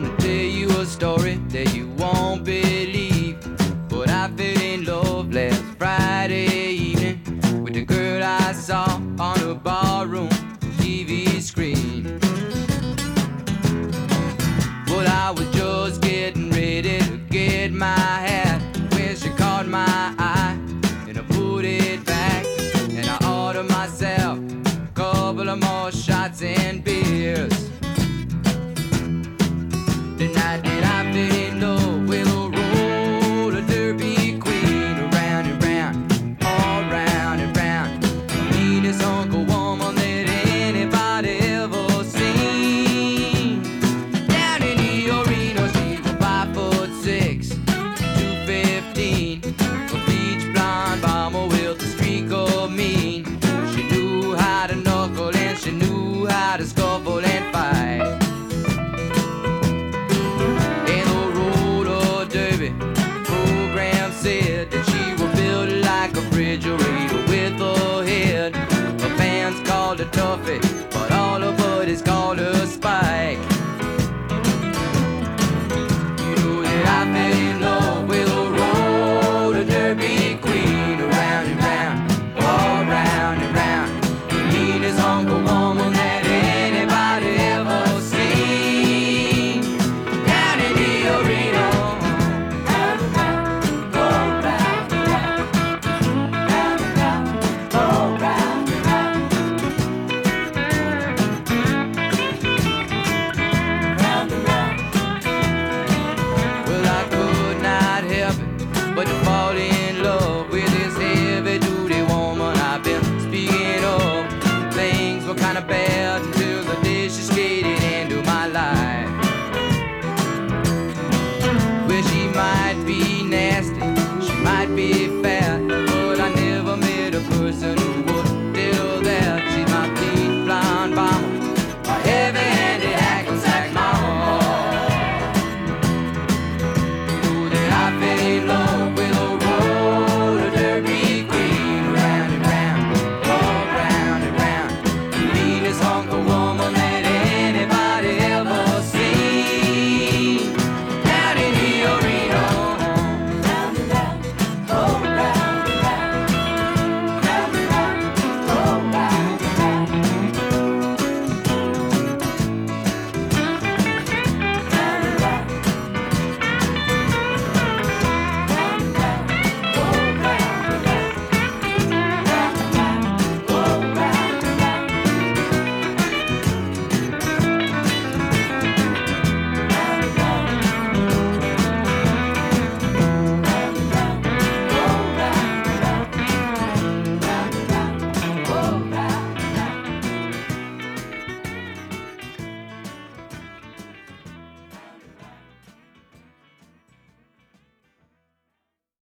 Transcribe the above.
gonna tell you a story that you won't believe. But I fell in love last Friday evening with the girl I saw on a ballroom TV screen. Well, I was just getting ready to get my hat when she caught my eye and I put it back and I ordered myself a couple of more shots. toffee bed to the dishes, Katie.